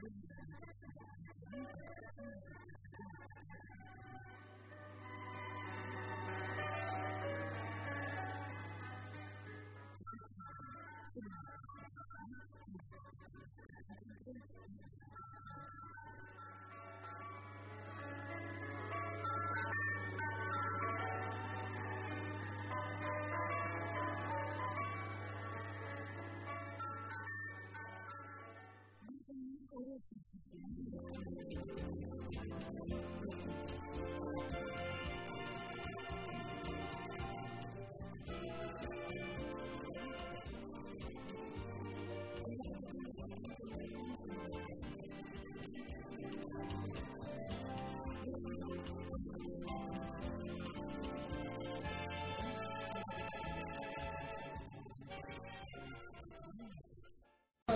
and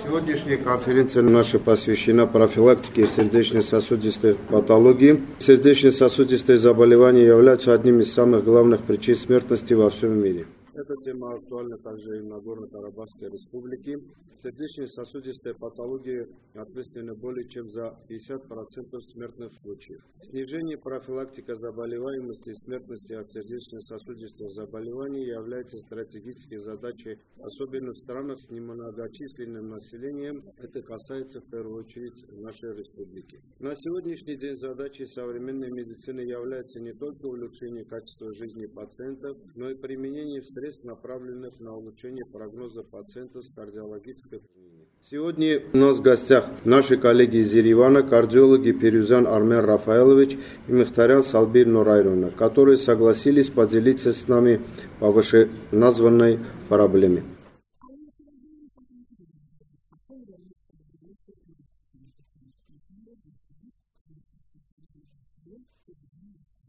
Сегодняшняя конференция наша посвящена профилактике сердечно-сосудистой патологии. Сердечно-сосудистые заболевания являются одним из самых главных причин смертности во всем мире. Эта тема актуальна также и в Нагорно-Карабахской республике. Сердечно-сосудистая патология ответственна более чем за 50% смертных случаев. Снижение профилактика заболеваемости и смертности от сердечно-сосудистых заболеваний является стратегической задачей, особенно в странах с немногочисленным населением. Это касается в первую очередь нашей республики. На сегодняшний день задачей современной медицины является не только улучшение качества жизни пациентов, но и применение в средств, направленных на улучшение прогноза пациентов с кардиологической Сегодня у нас в гостях наши коллеги из Еревана, кардиологи Перюзан Армен Рафаэлович и Мехтарян Салбир Норайровна, которые согласились поделиться с нами по вышеназванной проблеме.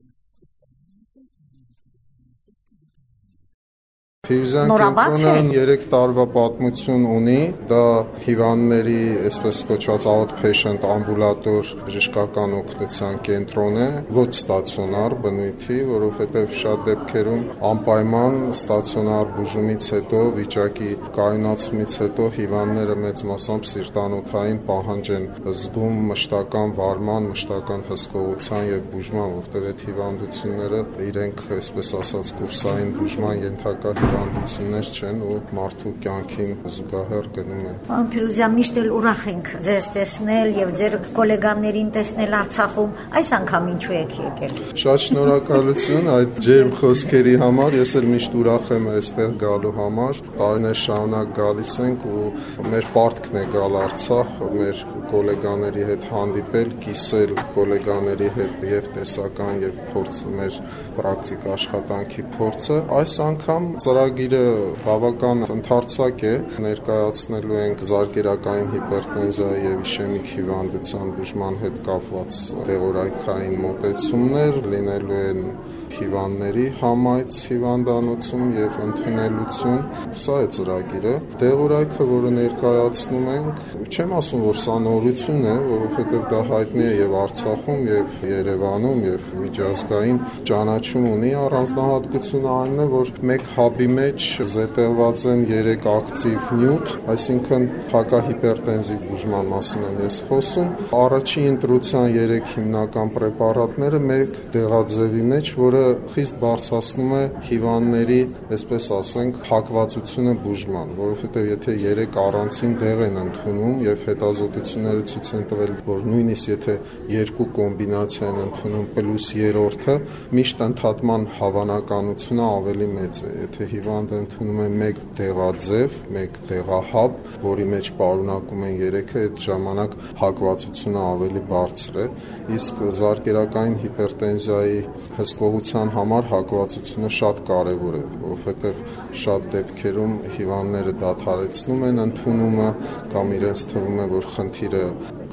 Thank you. Փիվզան կենտրոնը 3 տարվա պատմություն ունի, դա հիվանդների, այսպես կոչված outpatient ամբուլատոր բժշկական օգնության կենտրոն է, ոչ ստացիոնար բնույթի, որովհետև շատ դեպքերում անպայման ստացիոնար բուժումից հետո, վիճակի կայունացումից հետո հիվանդները մեծ մասամբ սիրտանոթային պահանջ են զգում մշտական վարման, մշտական հսկողության եւ բուժման, որտեղ այդ հիվանդությունները իրենք, այսպես ասած, կուրսային բուժման ենթակա հիվանդություններ չեն ու մարդու կյանքին զուգահեռ գնում են։ Պարոն Փիրուզյան, միշտ էլ ուրախ ենք ձեզ տեսնել եւ ձեր գոլեգաներին տեսնել Արցախում։ Այս անգամ ինչու եք եկել։ Շատ շնորհակալություն այդ ջերմ խոսքերի համար։ Ես էլ միշտ ուրախ եմ այստեղ գալու համար։ Տարիներ շարունակ գալիս ենք ու մեր պարտքն է գալ Արցախ, մեր գոլեգաների հետ հանդիպել, կիսել գոլեգաների հետ եւ տեսական եւ փորձ մեր պրակտիկ աշխատանքի փորձը։ Այս անգամ ծրագիրը բավական ընդարձակ է, ներկայացնելու ենք զարգերակային հիպերտենզիայի եւ իշեմիկ հիվանդության բուժման հետ կապված դեղորայքային մոտեցումներ, լինելու են հիվանդների համայց հիվանդանոցում եւ ընդունելություն։ Սա է ծրագիրը։ Դեղորայքը, որը ներկայացնում ենք, չեմ ասում, որ սա նորություն է, որովհետեւ դա հայտնի է եւ Արցախում եւ Երևանում եւ միջազգային ճանաչում ունի։ Առանձնահատկությունը այն է, որ մեկ հաբի մեջ զետեղված են 3 ակտիվ նյութ, այսինքն հակահիպերտենզիվ բուժման մասին եմ ես խոսում։ Առաջին ընտրության 3 հիմնական պրեպարատները մեկ դեղաձևի մեջ, որը խիստ բարձրացնում է հիվանդների, այսպես ասենք, հակվածությունը բուժման, որովհետև եթե 3 առանցին դեղ են ընդունում եւ հետազոտությունները ցույց են տվել, որ նույնիսկ եթե երկու կոմբինացիա են ընդունում պլյուս երրորդը, միշտ ընդհատման հավանականությունը ավելի մեծ է։ Եթե հիվանդը ընդունում է 1 դեղաձև, 1 դեղահապ, որի մեջ պարունակում են 3-ը, այդ ժամանակ հակվածությունը ավելի բարձր է, իսկ զարկերակային հիպերտենզիայի հսկողության կառավարության համար հակվածությունը շատ կարևոր է, որովհետև շատ դեպքերում հիվանդները դադարեցնում են ընդունումը կամ իրենց թվում է, որ խնդիրը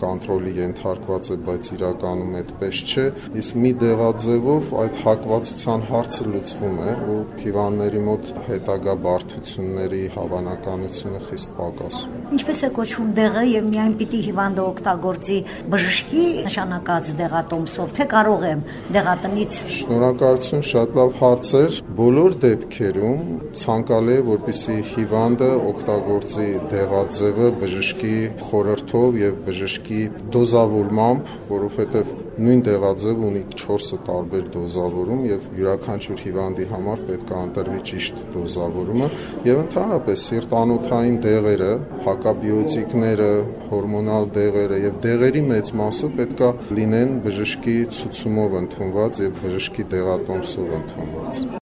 կոնտրոլի ենթարկված է, բայց իրականում այդպես չէ։ Իսկ մի դեղաձևով այդ հակվածության հարցը լուծվում է ու հիվանդների մոտ հետագա բարդությունների հավանականությունը խիստ պակասում։ Ինչպես է կոչվում դեղը եւ միայն պիտի հիվանդը օգտագործի բժշկի նշանակած դեղատոմսով, թե կարող եմ դեղատնից Շնորհակալություն, շատ լավ հարցեր։ Բոլոր դեպքերում ցանկալի է, որպեսզի հիվանդը օգտագործի դեղաձևը բժշկի խորհրդով եւ բժշկի դոզավորմամբ, որովհետեւ նույն դեղաձևը ունի 4 տարբեր դոզավորում եւ յուրաքանչյուր հիվանդի համար պետք է ընտրվի ճիշտ դոզավորումը եւ ընդհանրապես սիրտանոթային դեղերը, հակաբիոտիկները, հորմոնալ դեղերը եւ դեղերի մեծ մասը պետք է լինեն բժշկի ցուցումով ընդունված եւ բժշկի դեղատոմսով ընդունված։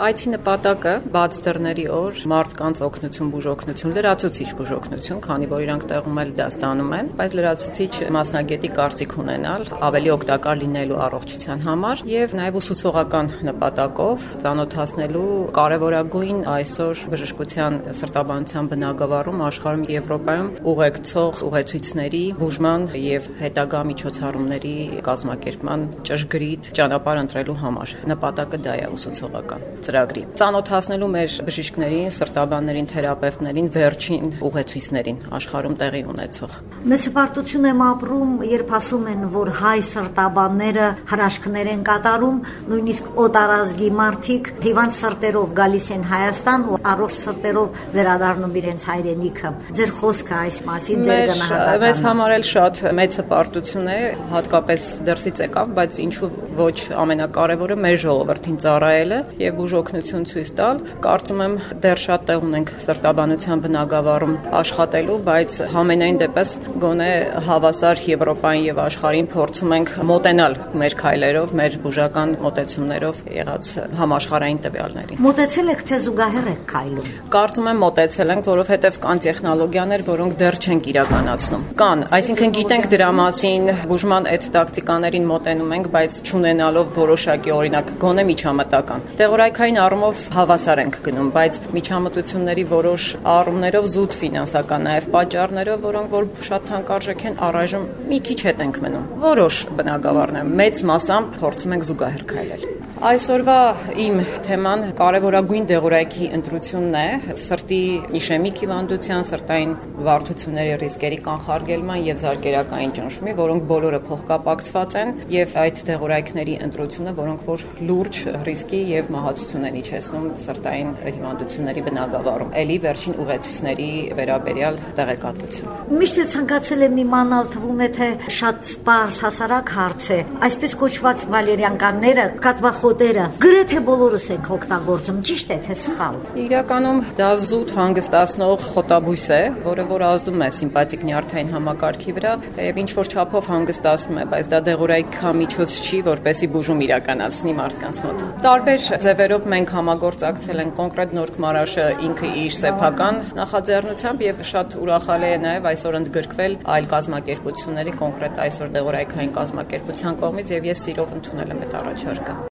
Այցի նպատակը բաց դռների օր մարդկանց օգնություն, բուժօգնություն, լրացուցիչ բուժօգնություն, քանի որ իրանք տեղում էլ դա ստանում են, բայց լրացուցիչ մասնագետի կարծիք ունենալ ավելի օգտակար լինելու առողջության համար եւ նաեւ ուսուցողական նպատակով ծանոթացնելու կարևորագույն այսօր բժշկության սրտաբանության բնագավառում աշխարհում Եվրոպայում ուղեկցող ուղեցույցների բուժման եւ հետագա միջոցառումների կազմակերպման ճշգրիտ ճանապարհ ընտրելու համար։ Նպատակը դա է ուսուցողական ծրագրի։ Ծանոթացնելու մեր բժիշկներին, սրտաբաններին, թերապևտներին վերջին ուղեցույցներին աշխարհում տեղի ունեցող։ Մեծ հպարտություն եմ ապրում, երբ ասում են, որ հայ սրտաբանները հրաշքներ են կատարում, նույնիսկ օտարազգի մարդիկ հիվանդ սրտերով գալիս են Հայաստան ու առողջ սրտերով վերադառնում իրենց հայրենիքը։ Ձեր խոսքը այս մասին ձեր գնահատականը։ Մեզ համար էլ շատ մեծ հպարտություն է, հատկապես դրսից եկավ, բայց ինչու ոչ ամենակարևորը մեր ժողովրդին ծառայելը եւ բուժօգնություն ցույց տալ։ Կարծում եմ դեռ շատ տեղ ունենք սրտաբանության բնագավառում աշխատելու, բայց համենայն դեպս գոնե հավասար Եվրոպային եւ աշխարհին փորձում ենք մոտենալ մեր քայլերով, մեր բուժական մոտեցումներով եղած համաշխարհային տվյալներին։ Մոտեցել եք թե զուգահեռ եք քայլում։ Կարծում եմ մոտեցել ենք, որովհետեւ կան տեխնոլոգիաներ, որոնք դեռ չենք իրականացնում։ Կան, այսինքն գիտենք դրա մասին, բուժման այդ տակտիկաներին մոտենում ենք, բայց չունենալով որոշակի օրինակ գոնե միջամտական։ Տեղորայք Համակարգային առումով հավասար ենք գնում, բայց միջամտությունների որոշ առումներով զուտ ֆինանսական նաև պատճառներով, որոնք որ շատ թանկարժեք են, առայժմ մի քիչ հետ ենք մնում։ Որոշ բնակավարներ մեծ մասամբ փորձում ենք զուգահեռ քայլել։ Այսօրվա իմ թեման կարևորագույն դեղորայքի ընտրությունն է սրտի իշեմիկ հիվանդության, սրտային վարդությունների ռիսկերի կանխարգելման եւ զարգերակային ճնշումի, որոնք բոլորը փոխկապակցված են եւ այդ դեղորայքների ընտրությունը, որոնք որ լուրջ ռիսկի եւ մահացություն են իջեցնում սրտային հիվանդությունների բնագավառում։ Էլի վերջին ուղեցույցների վերաբերյալ տեղեկատվություն։ Միշտ ցանկացել եմ իմանալ, թվում է թե շատ սպառ հասարակ հարց է։ Այսպես կոչված վալերիանկանները կատվախ խոտերը գրեթե բոլորս ենք օգտագործում, ճիշտ է թե սխալ։ Իրականում դա զուտ հանգստացնող խոտաբույս է, որը որ ազդում է սիմպաթիկ նյարդային համակարգի վրա եւ ինչ որ չափով հանգստացնում է, բայց դա դեղորայքամիջոց չի, որպեսի բուժում իրականացնի մարդկանց մոտ։ Տարբեր ձևերով մենք համագործակցել ենք կոնկրետ Նորք Մարաշը ինքը իր սեփական նախաձեռնությամբ եւ շատ ուրախալի է նաեւ այսօր ընդգրկվել այլ կազմակերպությունների կոնկրետ այսօր դեղորայքային կազմակերպության կողմից եւ ես սիրով ընդունել եմ այդ առաջարկը։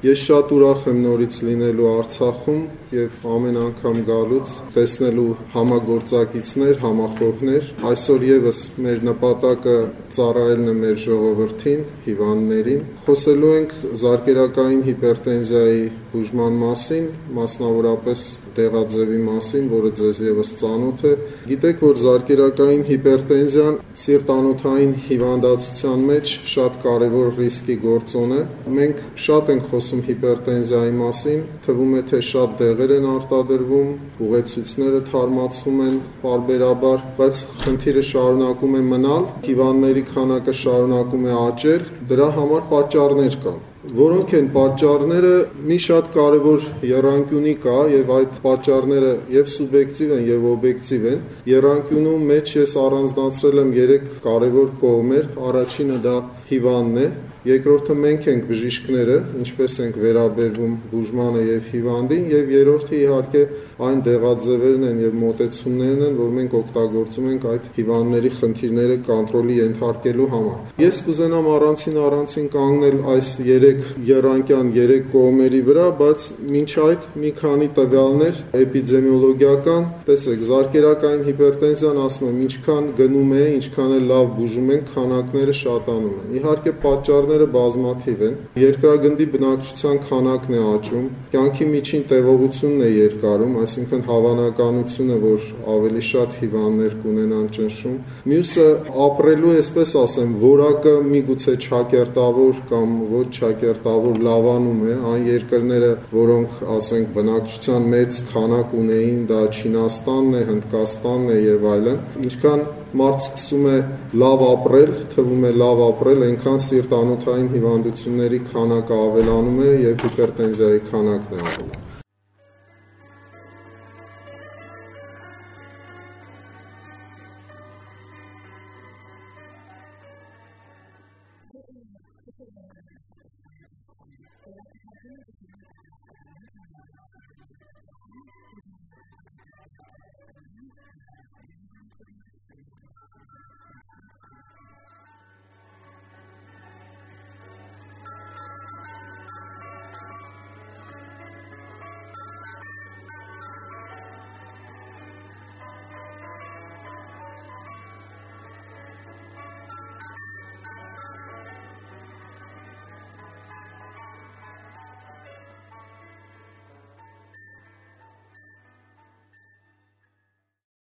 Ես շատ ուրախ եմ նորից լինելու Արցախում եւ ամեն անգամ գալուց տեսնելու համագործակիցներ, համախոհներ։ Այսօր եւս մեր նպատակը ծառայելն է մեր ժողովրդին, հիվանդներին։ Խոսելու ենք զարկերակային հիպերտենզիայի բուժման մասին, մասնավորապես տեղաձևի մասին, որը ձեզ եւս ծանոթ է։ Գիտեք, որ զարկերակային հիպերտենզիան սիրտանոթային հիվանդացության մեջ շատ կարևոր ռիսկի գործոն է։ Մենք շատ ենք խոսում հիպերտենզիայի մասին, թվում է թե շատ դեղեր են արտադրվում, ուղեցույցները թարմացվում են parberabar, բայց խնդիրը շարունակում է մնալ, հիվանդների քանակը շարունակում է աճել, դրա համար պատճառներ կան։ Որոնք են պատճառները, մի շատ կարևոր երանգյունի կա եւ այդ պատճառները եւ սուբյեկտիվ են եւ օբյեկտիվ են։ Երանգյունու մեջ ես առանձնացրել եմ 3 կարևոր կողմեր։ Առաջինը դա հիվանդն է, երկրորդը մենք ենք բժիշկները, ինչպես ենք վերաբերվում բուժմանը եւ հիվանդին եւ երրորդը իհարկե այն դեղաձևերն են եւ մոտեցումներն են, որ մենք օգտագործում ենք այդ հիվանդների խնդիրները կոնտրոլի ենթարկելու համար։ Ես կուզենամ առանցին առանցին կանգնել այս 3 երանկյան 3 կողմերի վրա, բայց մինչ այդ մի քանի տվյալներ էպիդեմիոլոգիական, տեսեք, զարկերակային հիպերտենզիան ասում եմ, ինչքան գնում է, ինչքան է լավ բուժում են, քանակները շատանում են։ Իհարկե պատճառները բազմաթիվ են։ Երկրագնդի բնակչության քանակն է աճում, կյանքի միջին տևողությունն է երկարում, այսինքն հավանականությունը, որ ավելի շատ հիվանդներ կունենան ճնշում։ Մյուսը ապրելու, այսպես ասեմ, որակը միգուցե չակերտավոր կամ ոչ չակերտավոր լավանում է, այն երկրները, որոնք, ասենք, բնակչության մեծ քանակ ունեին, դա Չինաստանն է, Հնդկաստանն է եւ այլն, ինչքան մարդ սկսում է լավ ապրել, թվում է լավ ապրել, այնքան սիրտանոթային հիվանդությունների քանակը ավելանում է եւ հիպերտենզիայի քանակն է ավելանում։